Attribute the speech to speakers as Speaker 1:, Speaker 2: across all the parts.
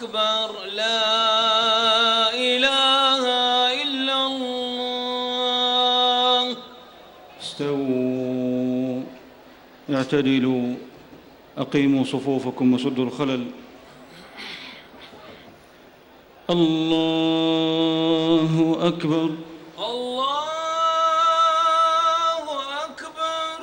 Speaker 1: أكبر لا إله إلا الله.
Speaker 2: استووا اعتدلوا أقيموا صفوفكم وسدوا الخلل. الله أكبر
Speaker 1: الله أكبر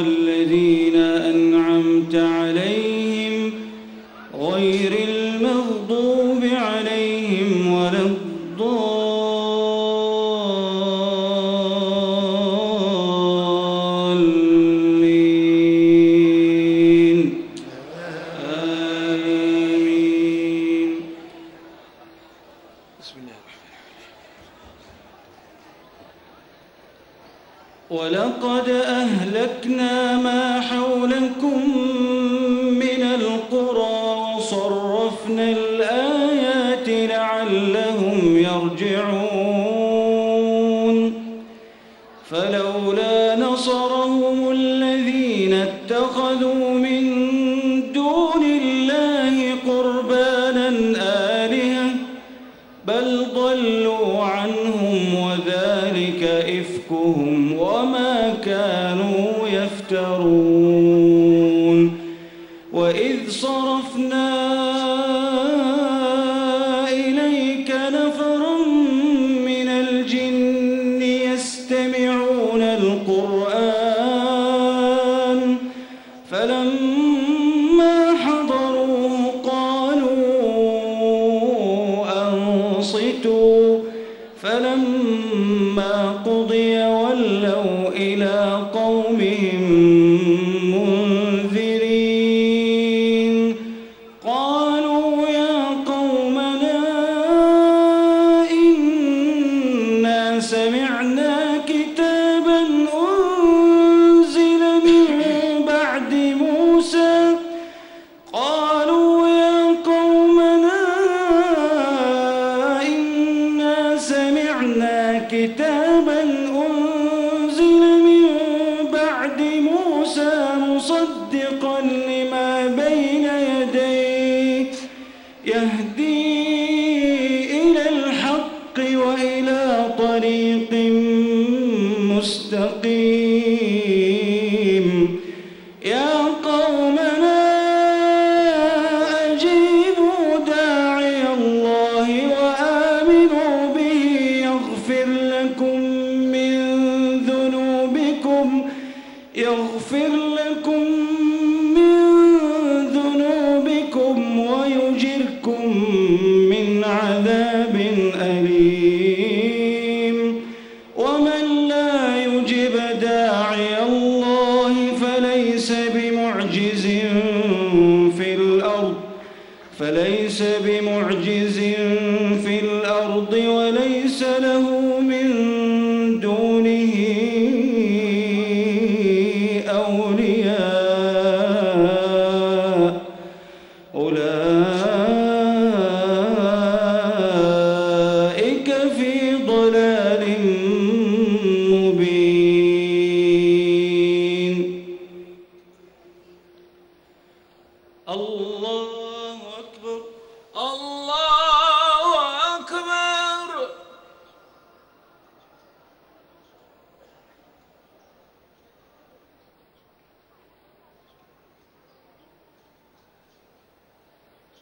Speaker 2: الذين ولقد أهلكنا ما حولكم من القرى وصرفنا الآيات لعلهم يرجعون. فلولا نصرهم الذين سمعنا كتابا فليس بمعجز في الأرض وليس له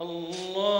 Speaker 1: الله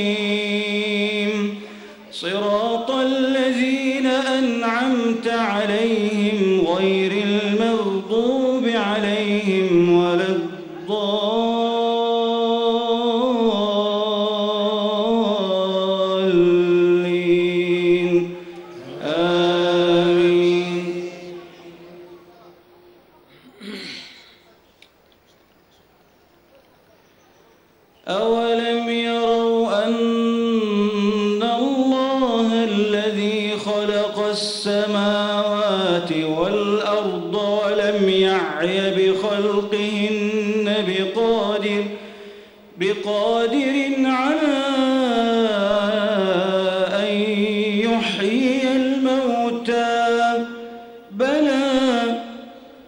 Speaker 2: الضالين. آمين. أولم يروا أن الله الذي خلق السماوات والأرض ولم يعي بخلقهن بقادر على أن يحيي الموتى. بلى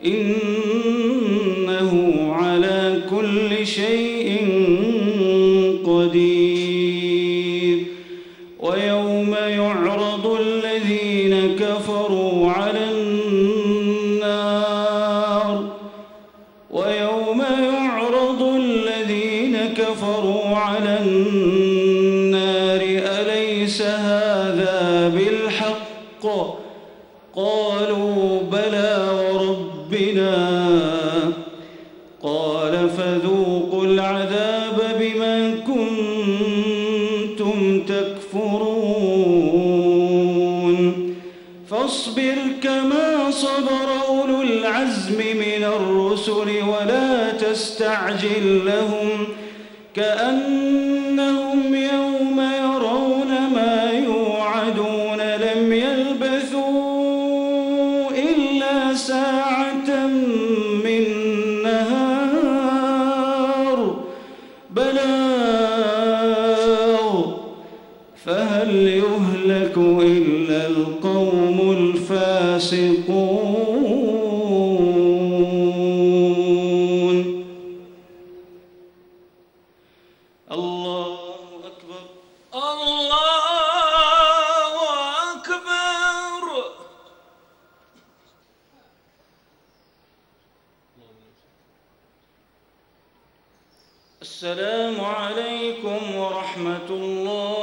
Speaker 2: إنه على كل شيء قدير. ويوم يعرض الذين كفروا على قال فذوقوا العذاب بما كنتم تكفرون. فاصبر كما صبر أولو العزم من الرسل ولا تستعجل لهم. كأنهم يوم فهل يهلك إلا القوم الفاسقون؟ الله أكبر.
Speaker 1: الله أكبر.
Speaker 2: السلام عليكم ورحمة الله